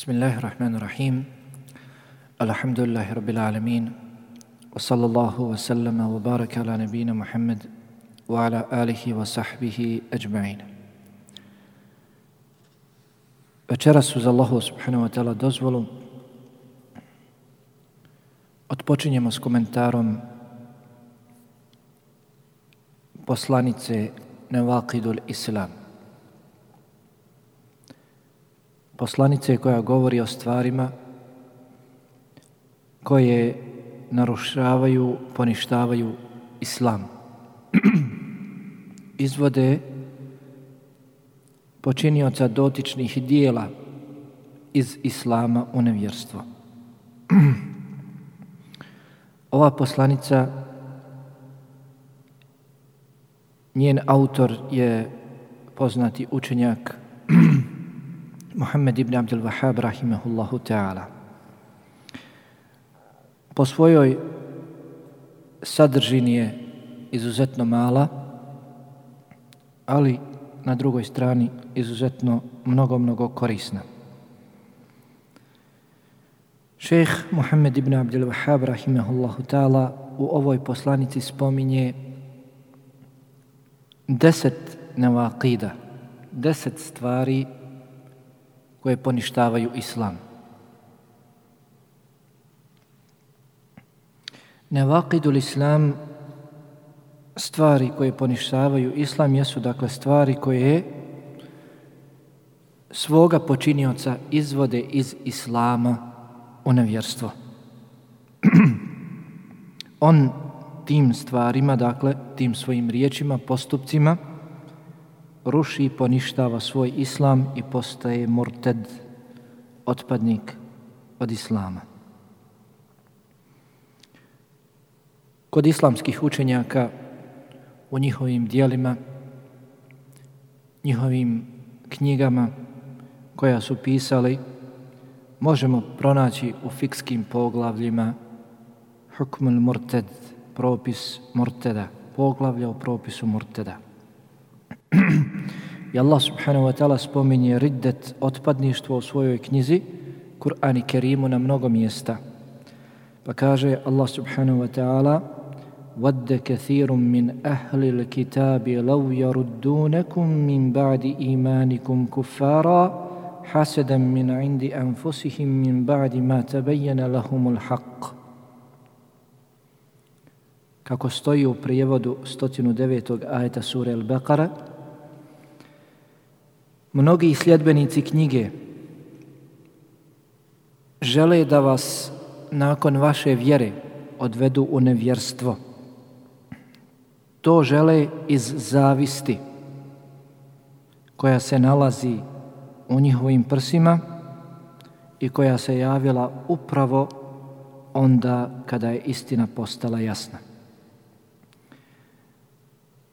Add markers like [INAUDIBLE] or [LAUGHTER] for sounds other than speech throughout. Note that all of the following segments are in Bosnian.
بسم الله الرحمن الرحيم الحمد لله رب العالمين وصلى الله وسلم وبارك على نبينا محمد وعلى آله وصحبه أجمعين Večeras uz Allahu subhanahu wa ta'ala dozvolu odpočinjemo s komentarom poslanice Nevaqidul Islam. Poslanice koja govori o stvarima koje narušavaju, poništavaju islam. [CLEARS THROAT] Izvode počinioca dotičnih dijela iz islama u nevjerstvo. [CLEARS THROAT] Ova poslanica, njen autor je poznati učenjak [CLEARS THROAT] Muhammed ibn Abdul Wahab rahimehullahu ta'ala. Po svojoj sadržini je izuzetno mala, ali na drugoj strani izuzetno mnogo, mnogo korisna. Šejh Muhammed ibn Abdul Wahab rahimehullahu ta'ala u ovoj poslanici spominje deset nevaqida, deset stvari koje poništavaju islam. Nevaqidul islam stvari koje poništavaju islam jesu dakle stvari koje svoga počinioca izvode iz islama u nevjerstvo. [CLEARS THROAT] On tim stvarima, dakle, tim svojim riječima, postupcima, ruši i poništava svoj islam i postaje murted, otpadnik od islama. Kod islamskih učenjaka u njihovim dijelima, njihovim knjigama koja su pisali, možemo pronaći u fikskim poglavljima hukmul murted, propis murteda, poglavlja o propisu murteda. [CLEARS THROAT] I Allah subhanahu wa ta'ala spominje riddet otpadništvo u svojoj knjizi, Kur'an i Kerimu na mnogo mjesta. Pa kaže Allah subhanahu wa ta'ala وَدَّ كَثِيرٌ مِّنْ أَهْلِ الْكِتَابِ لَوْ يَرُدُّونَكُمْ مِّنْ بَعْدِ إِيمَانِكُمْ كُفَّارًا حَسَدًا مِّنْ عِنْدِ أَنفُسِهِمْ مِّنْ بَعْدِ مَا تَبَيَّنَ لَهُمُ الْحَقِّ Kako stoji u prijevodu 109. ajeta sure Al-Baqara, mnogi sljedbenici knjige žele da vas nakon vaše vjere odvedu u nevjerstvo. To žele iz zavisti koja se nalazi u njihovim prsima i koja se javila upravo onda kada je istina postala jasna.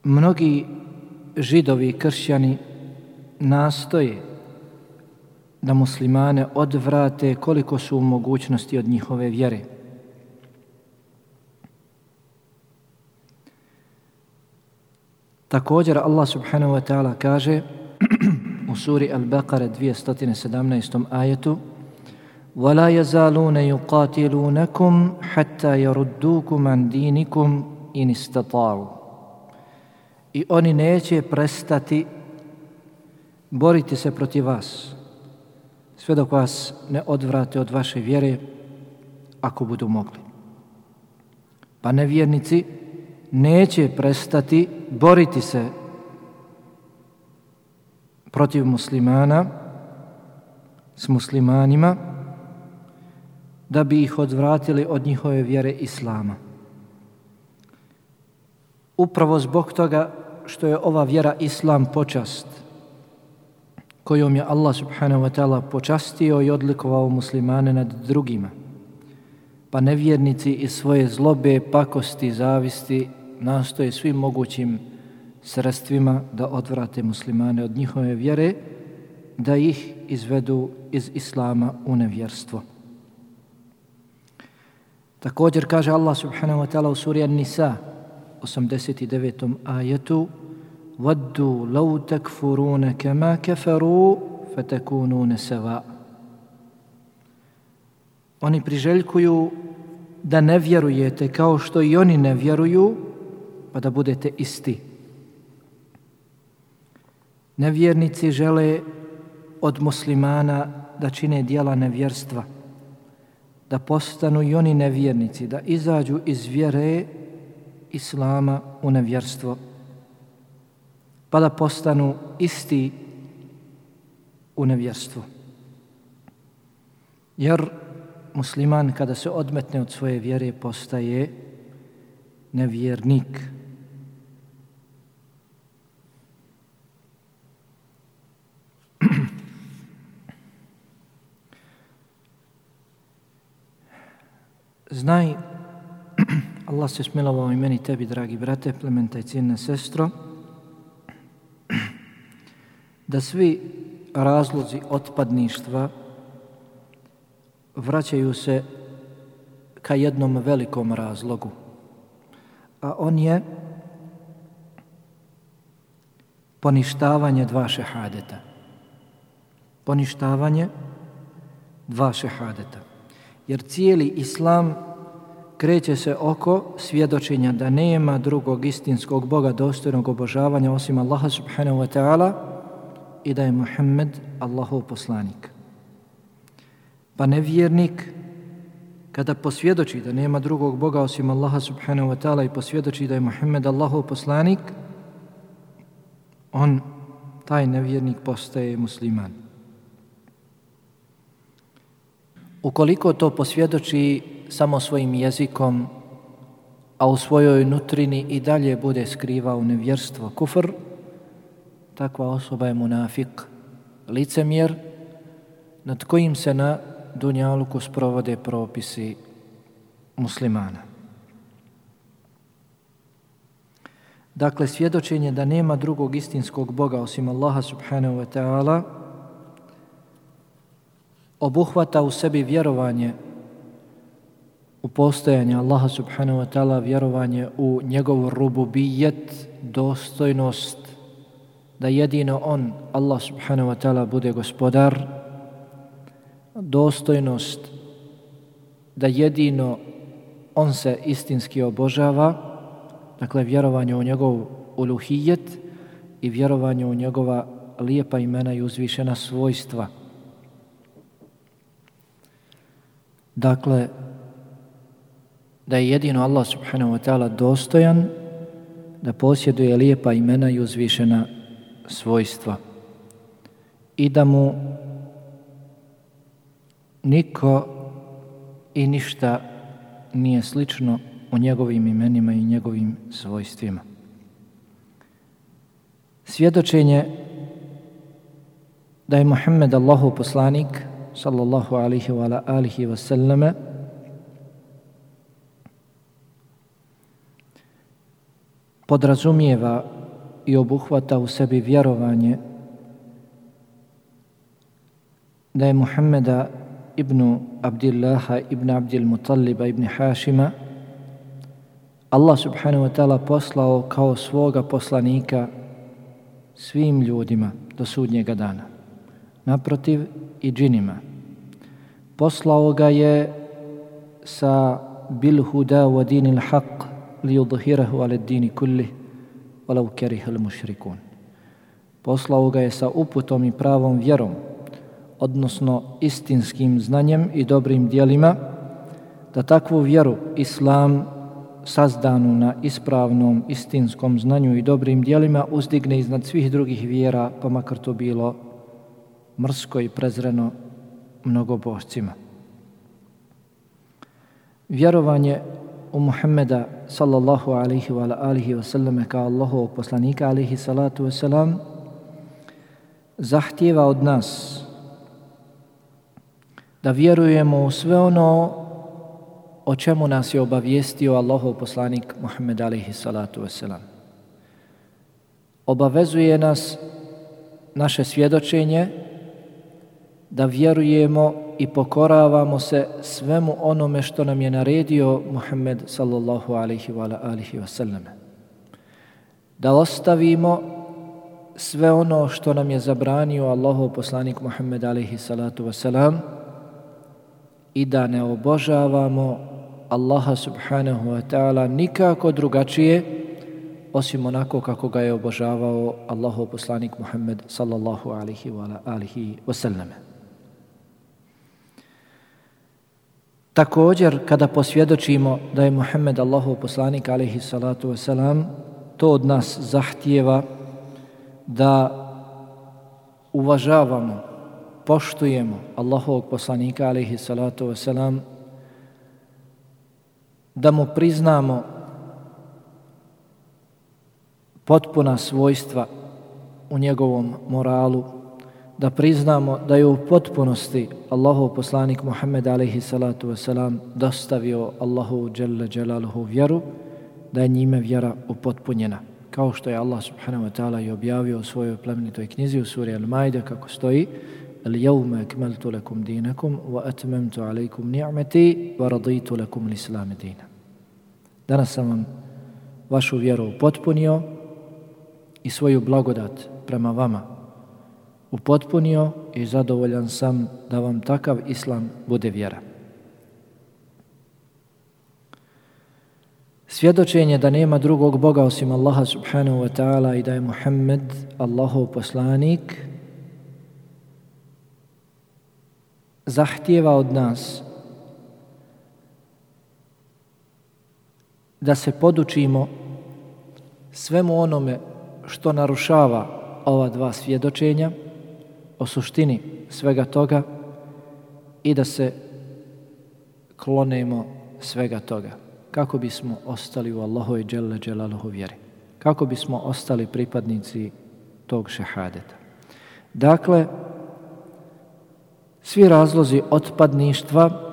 Mnogi židovi i kršćani nastoje da muslimane odvrate koliko su u mogućnosti od njihove vjere. Također Allah subhanahu wa ta'ala kaže u suri Al-Baqara 217. ajetu وَلَا يَزَالُونَ يُقَاتِلُونَكُمْ حَتَّى يَرُدُّوكُمْ عَنْ دِينِكُمْ إِنِ اسْتَطَعُوا I oni neće prestati boriti se protiv vas, sve dok vas ne odvrate od vaše vjere, ako budu mogli. Pa nevjernici neće prestati boriti se protiv muslimana, s muslimanima, da bi ih odvratili od njihove vjere Islama. Upravo zbog toga što je ova vjera Islam počast, kojom je Allah subhanahu wa ta'ala počastio i odlikovao muslimane nad drugima. Pa nevjernici iz svoje zlobe, pakosti, zavisti nastoje svim mogućim sredstvima da odvrate muslimane od njihove vjere, da ih izvedu iz Islama u nevjerstvo. Također kaže Allah subhanahu wa ta'ala u suri An-Nisa 89. ajetu ودوا لو تكفرون كما كفروا فتكونون سواء Oni priželjkuju da ne vjerujete kao što i oni ne vjeruju, pa da budete isti. Nevjernici žele od muslimana da čine dijela nevjerstva, da postanu i oni nevjernici, da izađu iz vjere islama u nevjerstvo, pa da postanu isti u nevjerstvu. Jer musliman kada se odmetne od svoje vjere postaje nevjernik. [CLEARS THROAT] Znaj, [CLEARS THROAT] Allah se smilovao i meni tebi, dragi brate, plementa i cijene sestro, da svi razlozi otpadništva vraćaju se ka jednom velikom razlogu. A on je poništavanje dva šehadeta. Poništavanje dva šehadeta. Jer cijeli islam kreće se oko svjedočenja da nema drugog istinskog Boga dostojnog obožavanja osim Allaha subhanahu wa ta'ala i da je Muhammed Allahov poslanik. Pa nevjernik, kada posvjedoči da nema drugog Boga osim Allaha subhanahu wa ta'ala i posvjedoči da je Muhammed Allahov poslanik, on, taj nevjernik, postaje musliman. Ukoliko to posvjedoči samo svojim jezikom, a u svojoj nutrini i dalje bude skrivao nevjerstvo kufr, takva osoba je munafik, licemjer, nad kojim se na dunjaluku sprovode propisi muslimana. Dakle, svjedočenje da nema drugog istinskog Boga osim Allaha subhanahu wa ta'ala obuhvata u sebi vjerovanje u postojanje Allaha subhanahu wa ta'ala, vjerovanje u njegovu rububijet, dostojnost, da jedino On, Allah subhanahu wa ta'ala, bude gospodar, dostojnost da jedino on se istinski obožava, dakle vjerovanje u njegov uluhijet i vjerovanje u njegova lijepa imena i uzvišena svojstva. Dakle, da je jedino Allah subhanahu wa ta'ala dostojan da posjeduje lijepa imena i uzvišena svojstva i da mu niko i ništa nije slično u njegovim imenima i njegovim svojstvima. Svjedočenje da je Muhammed Allahu poslanik sallallahu alihi wa alihi wa sallame podrazumijeva i obuhvata u sebi vjerovanje da je Muhammeda ibn Abdillaha ibn Abdil Mutalliba ibn Hašima Allah subhanahu wa ta'ala poslao kao svoga poslanika svim ljudima do sudnjega dana. Naprotiv i džinima. Poslao ga je sa bil huda wa dinil haq li udhirahu ala dini kulli walau kerihal mušrikun. Poslao ga je sa uputom i pravom vjerom odnosno istinskim znanjem i dobrim dijelima, da takvu vjeru islam sazdanu na ispravnom istinskom znanju i dobrim dijelima uzdigne iznad svih drugih vjera, pa makar to bilo mrsko i prezreno mnogobošcima. Vjerovanje u Muhammeda sallallahu alaihi wa alihi wa sallame kao Allahov poslanika alaihi salatu wa salam zahtjeva od nas da vjerujemo u sve ono o čemu nas je obavijestio Allahov poslanik Muhammed alaihi salatu wa salam. Obavezuje nas naše svjedočenje da vjerujemo i pokoravamo se svemu onome što nam je naredio Muhammed sallallahu alaihi wa alihi wasallam. Da ostavimo sve ono što nam je zabranio Allahov poslanik Muhammed alaihi salatu wasalam, i da ne obožavamo Allaha subhanahu wa ta'ala nikako drugačije osim onako kako ga je obožavao Allahov poslanik Muhammed sallallahu alaihi wa alihi wa sallam. Također, kada posvjedočimo da je Muhammed Allahov poslanik alaihi salatu wasalam, to od nas zahtijeva da uvažavamo, poštujemo Allahovog poslanika alaihi salatu wasalam, da mu priznamo potpuna svojstva u njegovom moralu, da priznamo da je u potpunosti Allahov poslanik Muhammed alaihi salatu wasalam dostavio Allahu dželle dželaluhu vjeru, da je njime vjera upotpunjena. Kao što je Allah subhanahu wa ta'ala i objavio u svojoj plemenitoj knjizi u suri Al-Majde kako stoji اليوم أكملت لكم دينكم وأتممت عليكم نعمتي ورضيت لكم الإسلام دينا Danas sam vam vašu vjeru upotpunio i svoju blagodat prema vama upotpunio i zadovoljan sam da vam takav islam bude vjera. Svjedočenje da nema drugog Boga osim Allaha subhanahu wa ta'ala i da je Muhammed Allahov poslanik zahtjeva od nas da se podučimo svemu onome što narušava ova dva svjedočenja o suštini svega toga i da se klonemo svega toga. Kako bismo ostali u Allahove dželle dželaluhu vjeri. Kako bismo ostali pripadnici tog šehadeta. Dakle svi razlozi otpadništva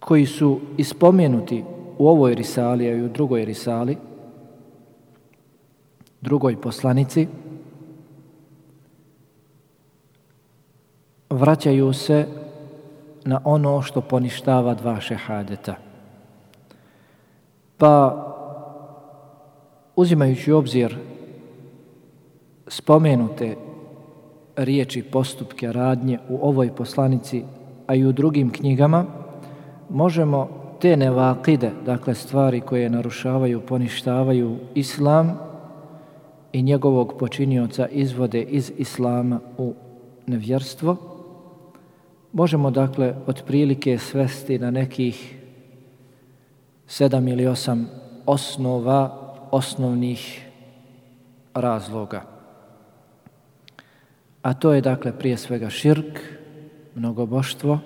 koji su ispomenuti u ovoj risali, a i u drugoj risali, drugoj poslanici, vraćaju se na ono što poništava dva šehadeta. Pa, uzimajući obzir spomenute riječi, postupke, radnje u ovoj poslanici, a i u drugim knjigama, možemo te nevakide, dakle stvari koje narušavaju, poništavaju islam i njegovog počinioca izvode iz islama u nevjerstvo, možemo dakle otprilike svesti na nekih sedam ili osam osnova osnovnih razloga. A to je dakle prije svega širk, mnogoboštvo,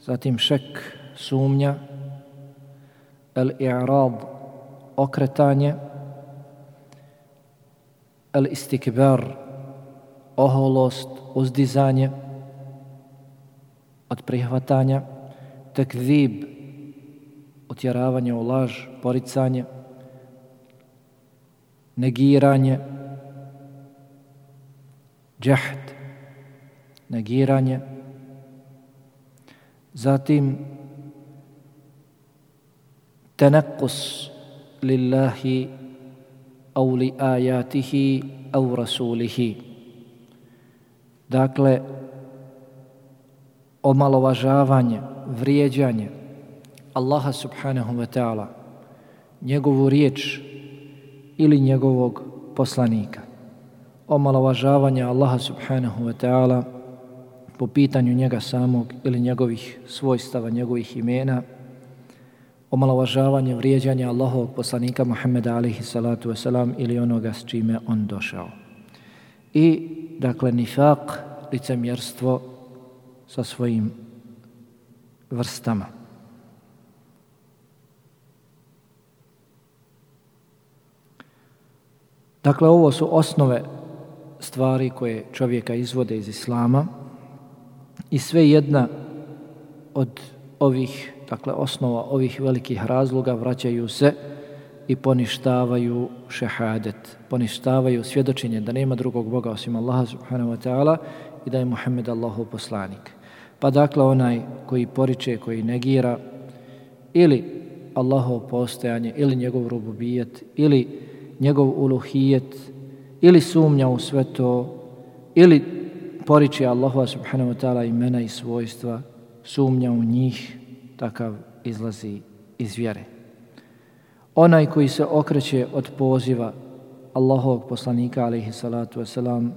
zatim šek, sumnja, el-i'rad, okretanje, el-istikbar, oholost, uzdizanje od prihvatanja, tekzib, otjeravanje u laž, poricanje, negiranje, džahd, negiranje, zatim tenakus lillahi au li ajatihi au rasulihi. Dakle omalovažavanje vrijeđanje Allaha subhanahu wa ta'ala njegovu riječ ili njegovog poslanika. Omalovažavanje Allaha subhanahu wa ta'ala po pitanju njega samog ili njegovih svojstava, njegovih imena, omalovažavanje, vrijeđanje Allahovog poslanika Muhammeda alihi salatu wasalam ili onoga s čime on došao. I, dakle, nifak, licemjerstvo sa svojim vrstama. Dakle, ovo su osnove stvari koje čovjeka izvode iz Islama, I sve jedna od ovih, dakle osnova ovih velikih razloga vraćaju se i poništavaju šehadet, poništavaju svjedočenje da nema drugog Boga osim Allaha subhanahu wa ta'ala i da je Muhammed Allahov poslanik. Pa dakle onaj koji poriče, koji negira ili Allahov postojanje ili njegov rububijet ili njegov uluhijet ili sumnja u sve to ili poriče Allahova subhanahu wa ta'ala imena i svojstva, sumnja u njih, takav izlazi iz vjere. Onaj koji se okreće od poziva Allahovog poslanika, alaihi salatu wasalam,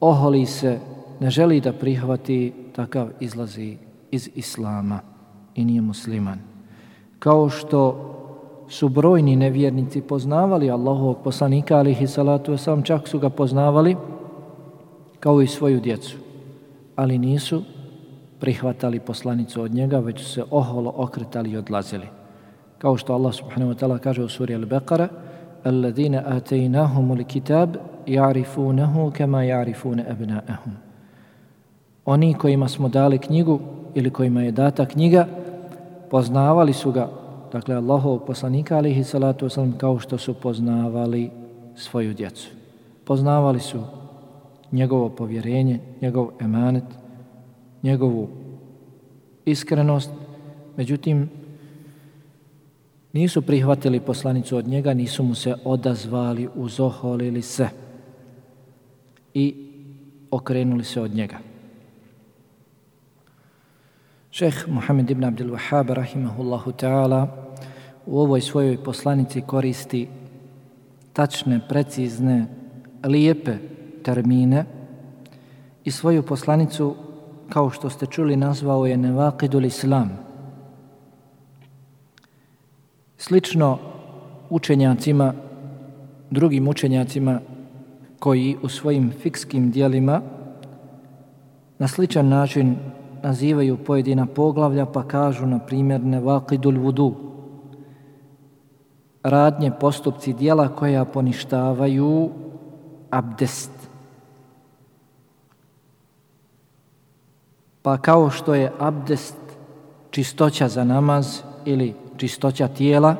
oholi se, ne želi da prihvati, takav izlazi iz Islama i nije musliman. Kao što su brojni nevjernici poznavali Allahovog poslanika, alaihi salatu wasalam, čak su ga poznavali kao i svoju djecu, ali nisu prihvatali poslanicu od njega, već su se oholo okretali i odlazili. Kao što Allah subhanahu wa ta'ala kaže u suri Al-Baqara, الذين آتيناهم الكتاب يعرفونه كما يعرفون أبناءهم Oni kojima smo dali knjigu ili kojima je data knjiga, poznavali su ga, dakle Allahov poslanika alihi salatu wasalam, kao što su poznavali svoju djecu. Poznavali su njegovo povjerenje, njegov emanet, njegovu iskrenost, međutim, nisu prihvatili poslanicu od njega, nisu mu se odazvali, uzoholili se i okrenuli se od njega. Šeh Muhammed ibn Abdel Wahhab, rahimahullahu ta'ala, u ovoj svojoj poslanici koristi tačne, precizne, lijepe termine i svoju poslanicu, kao što ste čuli, nazvao je Nevaqidul Islam. Slično učenjacima, drugim učenjacima koji u svojim fikskim dijelima na sličan način nazivaju pojedina poglavlja pa kažu na primjer Nevaqidul Vudu radnje, postupci dijela koja poništavaju abdest. Pa kao što je abdest čistoća za namaz ili čistoća tijela,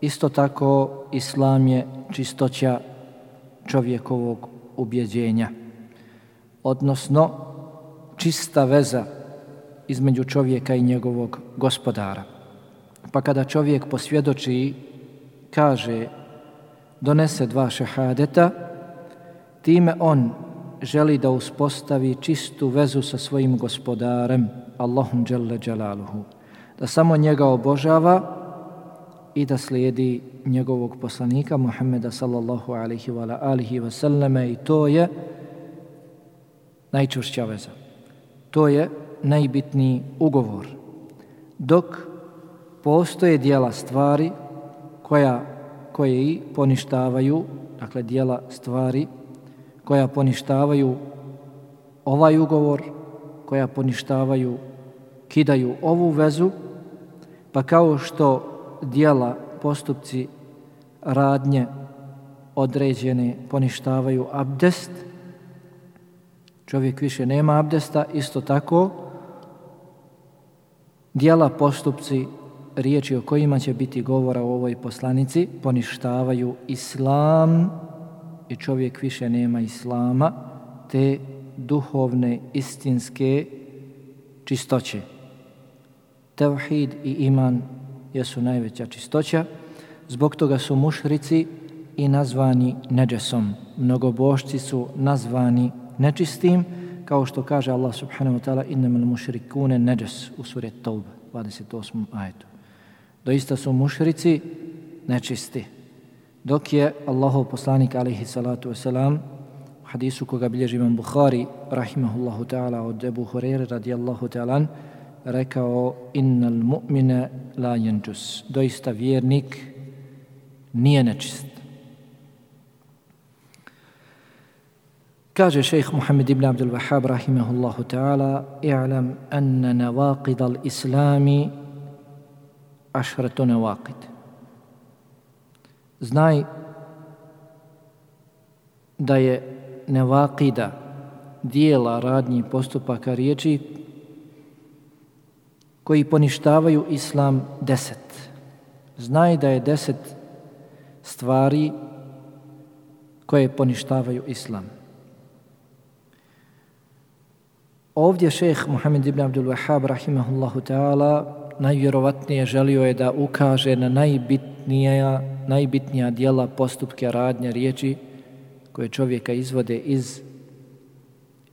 isto tako islam je čistoća čovjekovog ubjeđenja. Odnosno, čista veza između čovjeka i njegovog gospodara. Pa kada čovjek posvjedoči, kaže, donese dva šehadeta, time on želi da uspostavi čistu vezu sa svojim gospodarem, Allahum Jalla Jalaluhu, da samo njega obožava i da slijedi njegovog poslanika Muhammeda sallallahu alaihi wa alihi wa sallame i to je najčvršća veza. To je najbitniji ugovor. Dok postoje dijela stvari koja, koje i poništavaju, dakle dijela stvari koja poništavaju ovaj ugovor, koja poništavaju, kidaju ovu vezu, pa kao što dijela, postupci, radnje određene poništavaju abdest, čovjek više nema abdesta, isto tako dijela, postupci, riječi o kojima će biti govora u ovoj poslanici poništavaju islam i čovjek više nema islama, te duhovne, istinske čistoće. Tevhid i iman jesu najveća čistoća, zbog toga su mušrici i nazvani neđesom. Mnogobošci su nazvani nečistim, kao što kaže Allah subhanahu wa ta'ala innamal mušrikune neđes u suri Tawba, 28. ajetu. Doista su mušrici nečisti. Dok je Allahov poslanik alaihi salatu wasalam u hadisu koga bilježi imam Bukhari rahimahullahu ta'ala od Ebu Hurere radijallahu ta'ala rekao innal mu'mine la jenđus. Doista vjernik nije nečist. Kaže šejh Muhammed ibn Abdul Wahhab rahimahullahu ta'ala i'lam anna nawaqid al-islami ašratu nawaqid. Znaj da je nevakida dijela radnji postupaka riječi koji poništavaju islam deset. Znaj da je deset stvari koje poništavaju islam. Ovdje šeheh Muhammed ibn Abdul Wahhab rahimahullahu ta'ala najvjerovatnije želio je da ukaže na najbitnija, najbitnija dijela postupke radnje riječi koje čovjeka izvode iz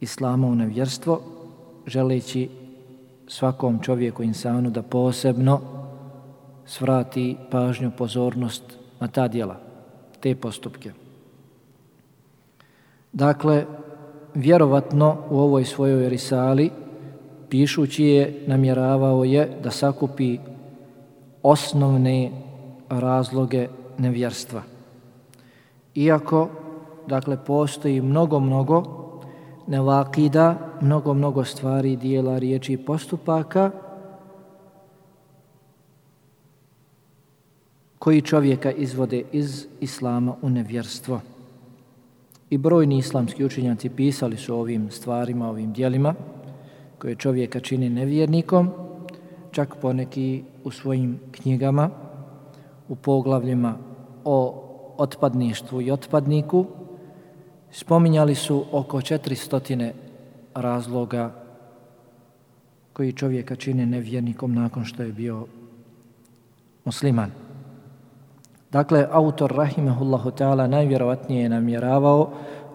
islama u nevjerstvo, želeći svakom čovjeku insanu da posebno svrati pažnju, pozornost na ta dijela, te postupke. Dakle, vjerovatno u ovoj svojoj risali, pišući je, namjeravao je da sakupi osnovne razloge nevjerstva. Iako, dakle, postoji mnogo, mnogo nevakida, mnogo, mnogo stvari, dijela, riječi i postupaka koji čovjeka izvode iz islama u nevjerstvo. I brojni islamski učenjaci pisali su ovim stvarima, ovim dijelima koje čovjeka čini nevjernikom, čak poneki u svojim knjigama, u poglavljima o otpadništvu i otpadniku, spominjali su oko 400 razloga koji čovjeka čine nevjernikom nakon što je bio musliman. Dakle, autor Rahimahullahu Teala najvjerovatnije je namjeravao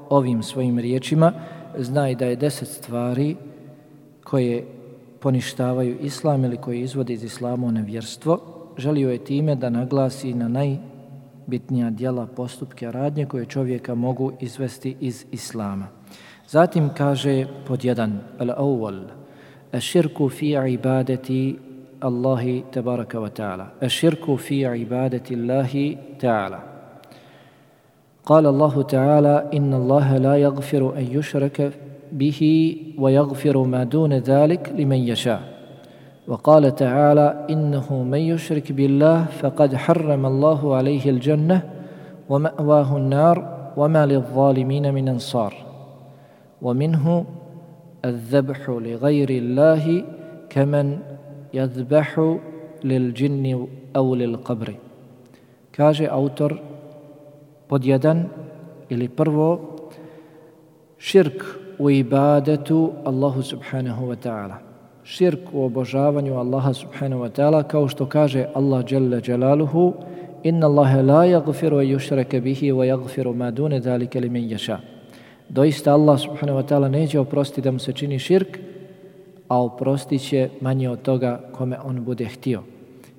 ovim svojim riječima, znaj da je deset stvari koje poništavaju islam ili koje izvode iz islama u nevjerstvo, želio je time da naglasi na najbitnija dijela postupke radnje koje čovjeka mogu izvesti iz islama. Zatim kaže pod jedan, al-awwal, الشرك في عبادة الله تبارك وتعالى الشرك في عبادة الله تعالى قال الله تعالى إن الله لا يغفر أن يشرك به ويغفر ما دون ذلك لمن يشاء وقال تعالى إنه من يشرك بالله فقد حرم الله عليه الجنة ومأواه النار وما للظالمين من أنصار ومنه الذبح لغير الله كمن يذبح للجن أو للقبر كاجي أوتر pod jedan ili prvo širk subhanahu wa ta'ala. Širk u obožavanju Allaha subhanahu wa ta'ala kao što kaže Allah jalla jalaluhu inna Allahe la yagfiru a yushrake bihi wa yagfiru ma dune dhalike li min yasha. Doista Allah subhanahu wa ta'ala neće oprostiti da mu se čini širk, a oprostit će manje od toga kome on bude htio.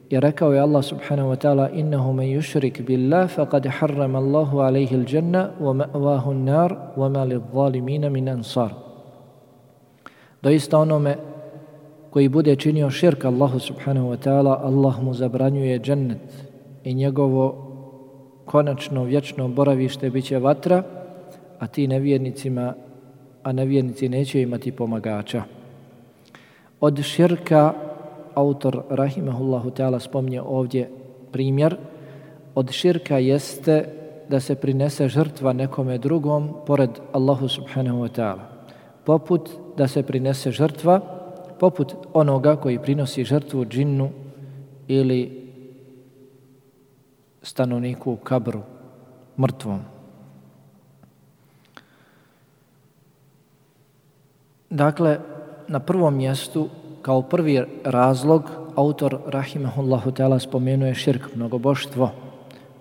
I rekao je Allah subhanahu wa ta'ala innahu man yushrik billah faqad harrama Allahu alayhi al-janna wa ma'wahu an-nar wa ma lidh-zalimin min ansar. Doista onome koji bude činio širk Allahu subhanahu wa ta'ala Allah mu zabranjuje džennet i njegovo konačno vječno boravište biće vatra a ti nevjernicima a nevjernici neće imati pomagača. Od širka autor Rahimahullahu ta'ala spomnje ovdje primjer, od širka jeste da se prinese žrtva nekome drugom pored Allahu subhanahu wa ta'ala. Poput da se prinese žrtva, poput onoga koji prinosi žrtvu džinnu ili stanovniku u kabru, mrtvom. Dakle, na prvom mjestu kao prvi razlog autor rahimahullahu Teala spomenuje širk, mnogoboštvo.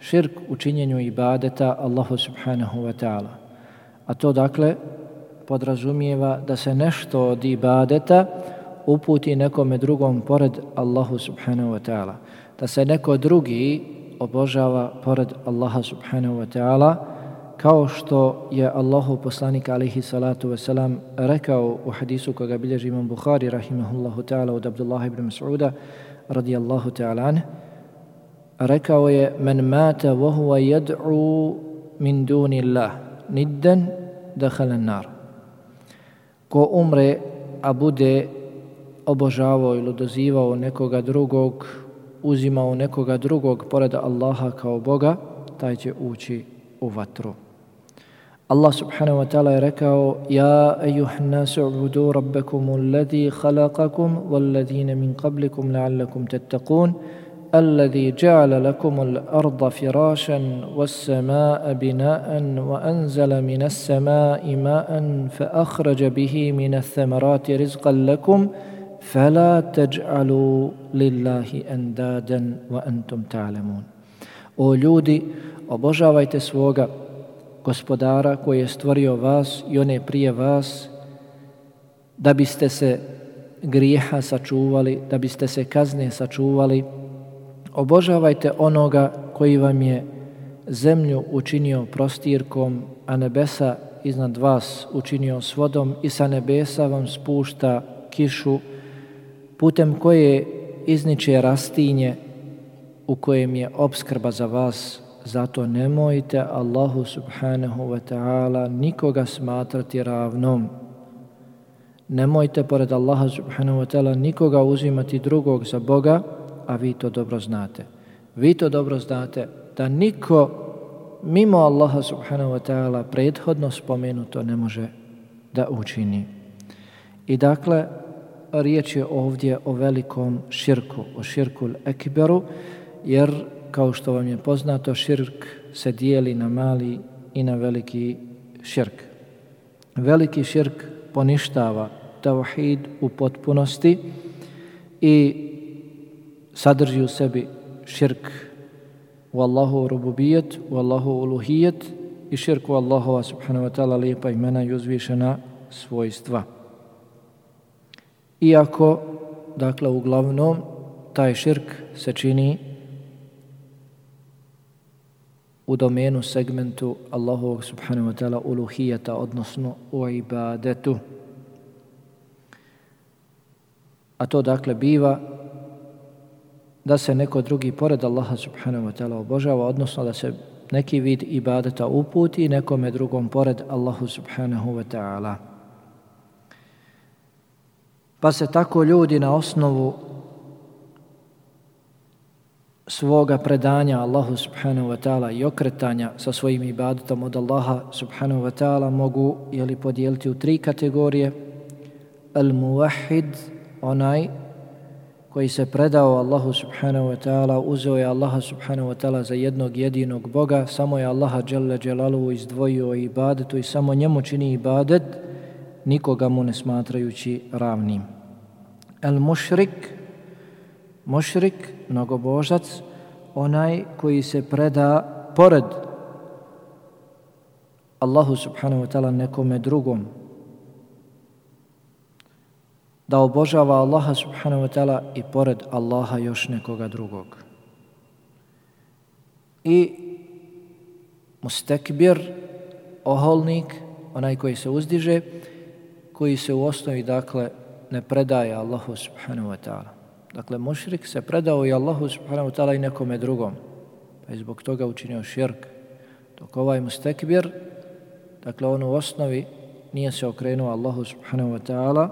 Širk u činjenju ibadeta Allahu subhanahu wa ta'ala. A to dakle podrazumijeva da se nešto od ibadeta uputi nekome drugom pored Allahu subhanahu wa ta'ala. Da se neko drugi obožava pored Allaha subhanahu wa ta'ala kao što je Allahu poslanik alihi salatu wasalam rekao u hadisu koga bilježi imam Bukhari rahimahullahu ta'ala od Abdullah ibn Mas'uda radijallahu ta'ala rekao je men mata wa huwa yad'u min duni Allah niddan dakhala an-nar ko umre a bude obožavao ili dozivao nekoga drugog uzimao nekoga drugog pored Allaha kao Boga taj će ući u vatru Allah subhanahu wa ta'ala je rekao Ja ejuhan nasu ubudu rabbekum alladhi khalaqakum walladhina min qablikum la'allakum tattaqun الذي جعل لكم الأرض فراشا والسماء بناء وأنزل من السماء ماء فأخرج به من الثمرات رزقا لكم فلا تجعلوا لله أندادا وأنتم تعلمون O ljudi, obožavajte svoga gospodara koji je stvorio vas i one prije vas da biste se grijeha sačuvali, da biste se kazne sačuvali. Obožavajte onoga koji vam je zemlju učinio prostirkom, a nebesa iznad vas učinio svodom i sa nebesa vam spušta kišu putem koje izniče rastinje u kojem je obskrba za vas. Zato nemojte Allahu subhanahu wa ta'ala nikoga smatrati ravnom. Nemojte pored Allaha subhanahu wa ta'ala nikoga uzimati drugog za Boga, a vi to dobro znate. Vi to dobro znate da niko mimo Allaha subhanahu wa ta'ala prethodno spomenuto ne može da učini. I dakle, riječ je ovdje o velikom širku, o širku ekberu, jer kao što vam je poznato, širk se dijeli na mali i na veliki širk. Veliki širk poništava tauhid u potpunosti i sadrži u sebi širk u Allahu rububijet, u Allahu uluhijet i širk u Allahova subhanahu wa ta'ala lijepa imena i uzvišena svojstva. Iako, dakle, uglavnom, taj širk se čini u domenu segmentu Allahovog subhanahu wa ta'ala uluhijeta, odnosno u ibadetu. A to dakle biva da se neko drugi pored Allaha subhanahu wa ta'ala obožava, odnosno da se neki vid ibadeta uputi nekome drugom pored Allahu subhanahu wa ta'ala. Pa se tako ljudi na osnovu svoga predanja Allahu subhanahu wa ta'ala i okretanja sa svojim ibadetom od Allaha subhanahu wa ta'ala mogu jeli, podijeliti u tri kategorije. Al-muwahid, onaj koji se predao Allahu subhanahu wa ta'ala, uzeo je Allaha subhanahu wa ta'ala za jednog jedinog Boga, samo je Allaha dželle dželalu izdvojio ibadetu i samo njemu čini ibadet, nikoga mu ne smatrajući ravnim. El mushrik mušrik, mnogobožac, onaj koji se preda pored Allahu subhanahu wa ta'ala nekome drugom. Da obožava Allaha subhanahu wa ta'ala i pored Allaha još nekoga drugog. I mustekbir, oholnik, onaj koji se uzdiže, koji se u osnovi, dakle, ne predaje Allahu subhanahu wa ta'ala. Dakle, mušrik se predao i Allahu subhanahu wa ta'ala i nekome drugom. Pa je zbog toga učinio širk. Dok ovaj mustekbir, dakle, on u osnovi nije se okrenuo Allahu subhanahu wa ta'ala,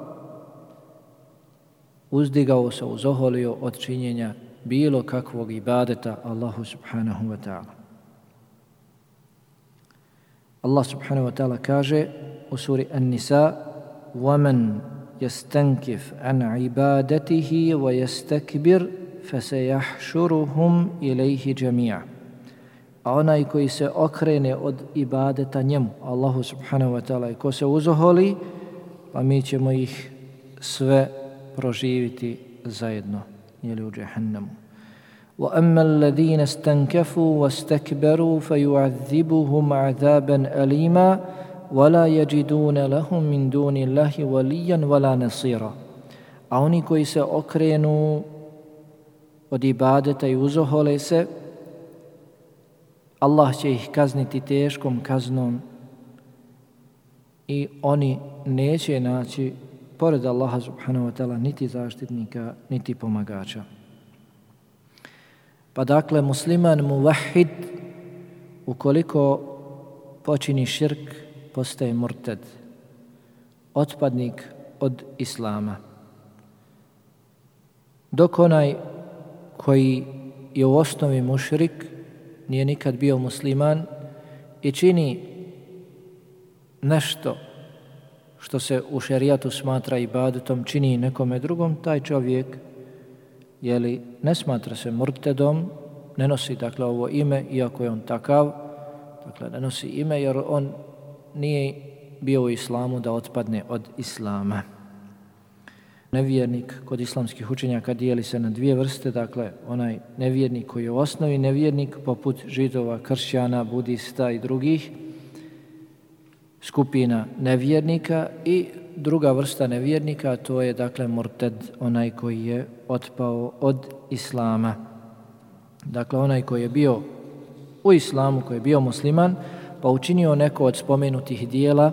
uzdigao se, uzoholio od činjenja bilo kakvog ibadeta Allahu subhanahu wa ta'ala. Allah subhanahu wa ta'ala kaže u suri An-Nisa وَمَنْ يستنكف عن عبادته ويستكبر فسيحشرهم إليه جميعا a onaj koji se okrene od ibadeta njemu, Allahu subhanahu wa ta'ala, i ko se uzoholi, pa mi ćemo ih sve proživiti zajedno, jeli u džahannamu. وَأَمَّا الَّذِينَ اسْتَنْكَفُوا وَاسْتَكْبَرُوا فَيُعَذِّبُهُمْ عَذَابًا أَلِيمًا ولا يجدون لهم من دون الله وليا ولا نصيرا a oni koji se okrenu od ibadeta i uzohole se Allah će ih kazniti teškom kaznom i oni neće naći pored Allaha subhanahu wa ta'ala niti zaštitnika niti pomagača pa dakle musliman muvahid ukoliko počini širk postaje murted, otpadnik od islama. Dok onaj koji je u osnovi mušrik, nije nikad bio musliman i čini nešto što se u šerijatu smatra ibadetom, čini nekome drugom, taj čovjek jeli, ne smatra se murtedom, ne nosi dakle ovo ime, iako je on takav, dakle ne nosi ime jer on nije bio u islamu da otpadne od islama. Nevjernik kod islamskih učenjaka dijeli se na dvije vrste, dakle onaj nevjernik koji je u osnovi nevjernik poput židova, kršćana, budista i drugih skupina nevjernika i druga vrsta nevjernika, to je dakle morted, onaj koji je otpao od islama. Dakle, onaj koji je bio u islamu, koji je bio musliman, pa učinio neko od spomenutih dijela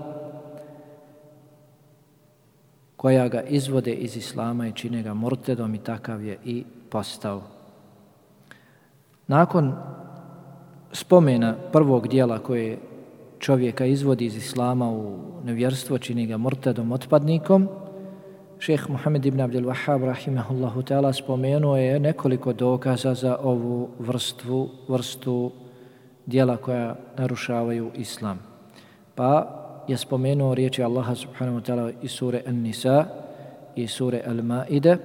koja ga izvode iz islama i čine ga mortedom i takav je i postao. Nakon spomena prvog dijela koje čovjeka izvodi iz islama u nevjerstvo, čini ga mortedom, otpadnikom, šeheh Muhammed ibn Abdel Wahab, rahimahullahu ta'ala, spomenuo je nekoliko dokaza za ovu vrstu, vrstu dijela koja narušavaju islam. Pa je spomenuo riječi Allaha subhanahu wa ta'ala iz sure An-Nisa i sure Al-Ma'ide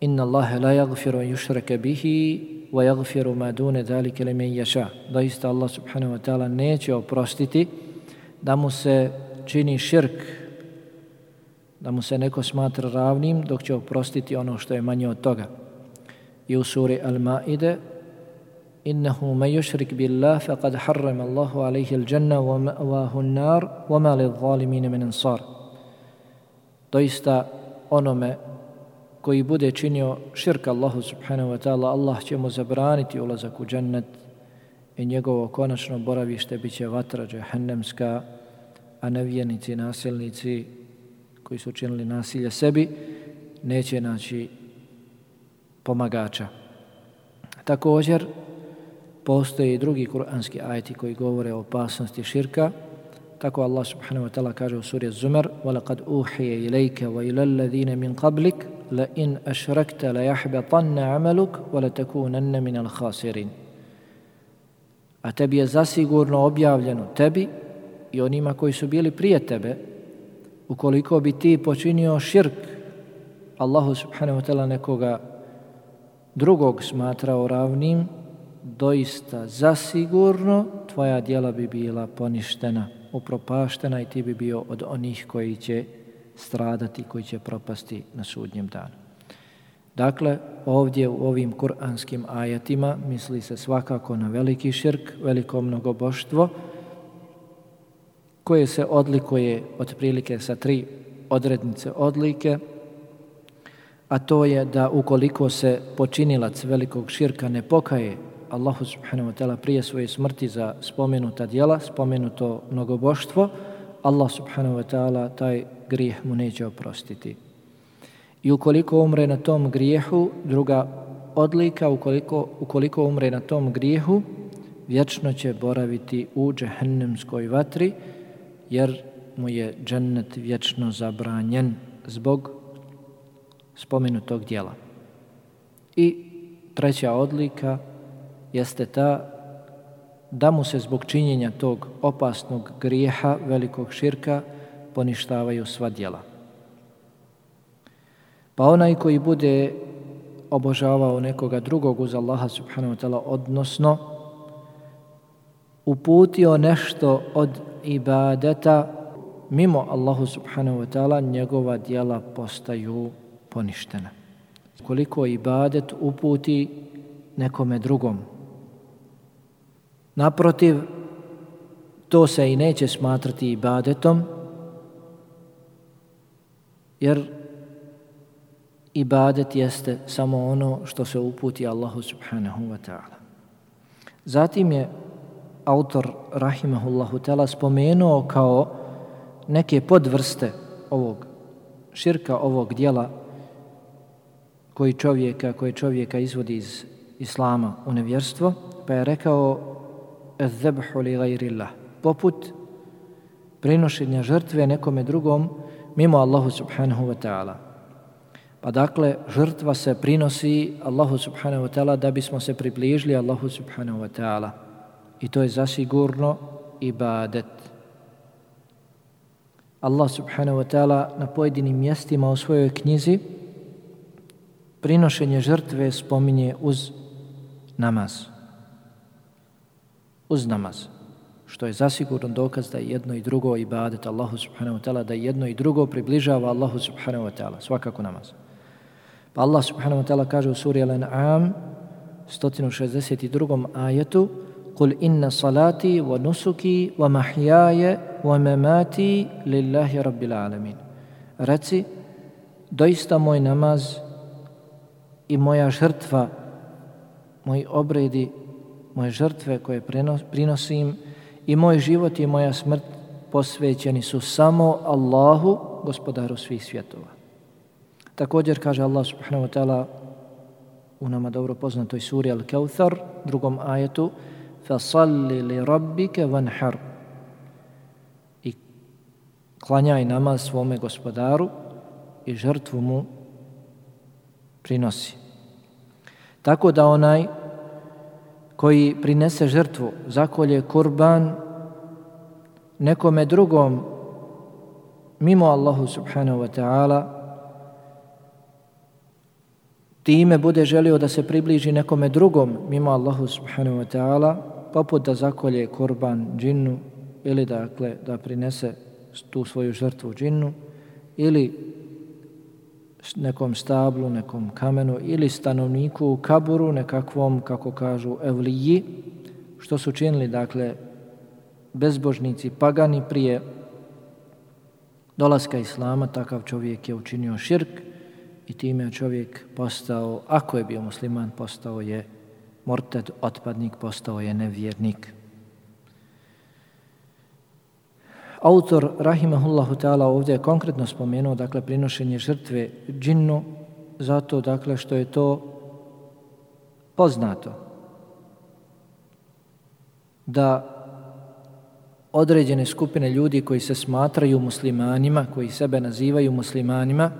Inna Allahe la yagfiru yushraka bihi wa yaghfiru ma dune li men yasha. Doista Allah subhanahu wa ta'ala neće oprostiti da mu se čini širk, da mu se neko smatra ravnim, dok će oprostiti ono što je manje od toga. I u suri Al-Ma'ide إنه من yushrik بالله faqad harrama Allahu alayhi الجنة ومأواه wa وما للظالمين من wa ma lidh-dhalimin min ansar. Doista onome koji bude činio širk Allahu subhanahu wa ta'ala, Allah će mu zabraniti ulazak u džennet i njegovo konačno boravište bit će vatra džahennemska, a nevjernici, nasilnici koji su učinili nasilje sebi, neće naći pomagača. Također, postoje i drugi kuranski ajeti koji govore o opasnosti širka. Tako Allah subhanahu wa ta'ala kaže u suri Zumer وَلَقَدْ أُوحِيَ إِلَيْكَ وَإِلَى الَّذِينَ مِنْ قَبْلِكَ لَإِنْ أَشْرَكْتَ لَيَحْبَطَنَّ عَمَلُكَ وَلَتَكُونَنَّ مِنَ الْخَاسِرِينَ A tebi je zasigurno objavljeno tebi i onima koji su bili prije tebe ukoliko bi ti počinio širk Allahu subhanahu wa ta'ala nekoga drugog smatrao ravnim doista zasigurno tvoja djela bi bila poništena, upropaštena i ti bi bio od onih koji će stradati, koji će propasti na sudnjem danu. Dakle, ovdje u ovim kuranskim ajatima misli se svakako na veliki širk, veliko mnogoboštvo, koje se odlikuje otprilike sa tri odrednice odlike, a to je da ukoliko se počinilac velikog širka ne pokaje Allahu subhanahu wa ta'ala prije svoje smrti za spomenuta dijela, spomenuto mnogoboštvo, Allah subhanahu wa ta'ala taj grijeh mu neće oprostiti. I ukoliko umre na tom grijehu, druga odlika, ukoliko, ukoliko umre na tom grijehu, vječno će boraviti u džehennemskoj vatri, jer mu je džennet vječno zabranjen zbog spomenutog dijela. I treća odlika jeste ta da mu se zbog činjenja tog opasnog grijeha, velikog širka, poništavaju sva djela. Pa onaj koji bude obožavao nekoga drugog uz Allaha subhanahu wa ta'ala, odnosno uputio nešto od ibadeta mimo Allahu subhanahu wa ta'ala, njegova djela postaju poništena. Koliko ibadet uputi nekome drugom, Naprotiv, to se i neće smatrati ibadetom, jer ibadet jeste samo ono što se uputi Allahu subhanahu wa ta'ala. Zatim je autor rahimahullahu ta'ala spomenuo kao neke podvrste ovog širka, ovog dijela koji čovjeka, koji čovjeka izvodi iz islama u nevjerstvo, pa je rekao الذبح لغير الله poput prinošenja žrtve nekome drugom mimo Allahu subhanahu wa ta'ala. Pa dakle, žrtva se prinosi Allahu subhanahu wa ta'ala da bismo se približili Allahu subhanahu wa ta'ala. I to je zasigurno ibadet. Allah subhanahu wa ta'ala na pojedinim mjestima u svojoj knjizi prinošenje žrtve spominje uz namaz uz namaz. Što je zasigurno dokaz da jedno i drugo ibadet Allahu subhanahu wa ta'ala, da jedno i drugo približava Allahu subhanahu wa ta'ala, svakako namaz. Pa Allah subhanahu wa ta'ala kaže u suri Al-An'am, 162. ajetu, Kul inna salati wa nusuki wa mahjaje wa mamati lillahi rabbil alamin. Reci, doista moj namaz i moja žrtva, moji obredi, moje žrtve koje prinosim i moj život i moja smrt posvećeni su samo Allahu, gospodaru svih svjetova. Također kaže Allah subhanahu wa ta'ala u nama dobro poznatoj suri Al-Kawthar, drugom ajetu, فَصَلِّ لِرَبِّكَ وَنْحَرُ I klanjaj namaz svome gospodaru i žrtvu mu prinosi. Tako da onaj koji prinese žrtvu, zakolje kurban nekome drugom mimo Allahu subhanahu wa ta'ala, time bude želio da se približi nekome drugom mimo Allahu subhanahu wa ta'ala, poput da zakolje kurban džinnu ili dakle da prinese tu svoju žrtvu džinnu ili nekom stablu, nekom kamenu ili stanovniku u kaburu, nekakvom, kako kažu, evliji, što su činili, dakle, bezbožnici, pagani prije dolaska Islama, takav čovjek je učinio širk i time je čovjek postao, ako je bio musliman, postao je morted, otpadnik, postao je nevjernik. Autor Rahimahullahu ta'ala ovdje je konkretno spomenuo dakle, prinošenje žrtve džinnu zato dakle, što je to poznato. Da određene skupine ljudi koji se smatraju muslimanima, koji sebe nazivaju muslimanima,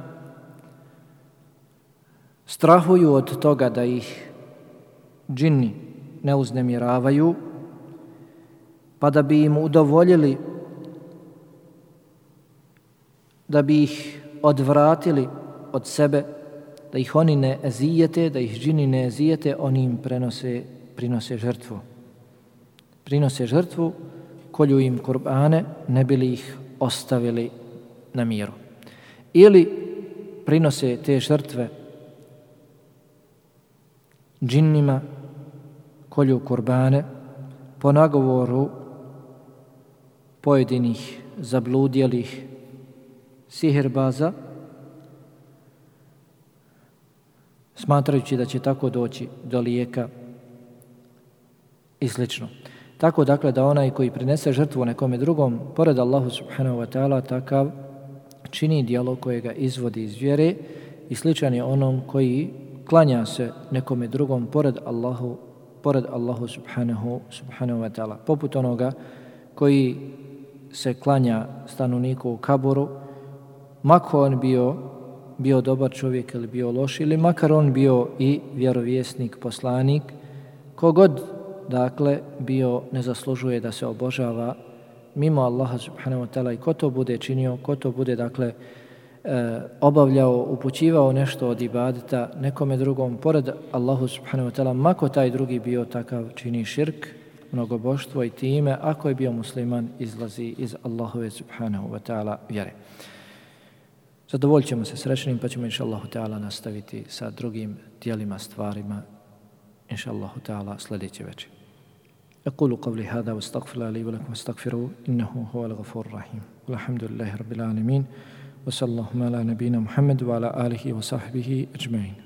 strahuju od toga da ih džinni ne uznemiravaju, pa da bi im udovoljili da bi ih odvratili od sebe, da ih oni ne ezijete, da ih džini ne ezijete, oni im prenose, prinose žrtvu. Prinose žrtvu, kolju im kurbane, ne bili ih ostavili na miru. Ili prinose te žrtve džinnima, kolju kurbane, po nagovoru pojedinih zabludjelih sihirbaza, smatrajući da će tako doći do lijeka i slično. Tako dakle da onaj koji prinese žrtvu nekome drugom, pored Allahu subhanahu wa ta'ala, takav čini dijelo koje ga izvodi iz vjere i sličan je onom koji klanja se nekome drugom pored Allahu, pored Allahu subhanahu, subhanahu wa ta'ala. Poput onoga koji se klanja stanovniku u kaboru, mako on bio, bio dobar čovjek ili bio loš, ili makar on bio i vjerovjesnik, poslanik, kogod, dakle, bio ne zaslužuje da se obožava mimo Allaha subhanahu wa ta'ala i ko to bude činio, ko to bude, dakle, e, obavljao, upućivao nešto od ibadeta nekome drugom, pored Allahu subhanahu wa ta'ala, mako taj drugi bio takav čini širk, mnogoboštvo i time, ako je bio musliman, izlazi iz Allahove subhanahu wa ta'ala vjere. Zadovoljit ćemo se srećnim, pa ćemo, inša Allahu Teala, nastaviti sa drugim dijelima, stvarima, inša Allahu Teala, sljedeće večer. أقول قولي هذا واستغفر الله لي ولكم استغفروا إنه هو الغفور الرحيم والحمد لله رب العالمين وصلى اللهم على نبينا محمد وعلى آله وصحبه أجمعين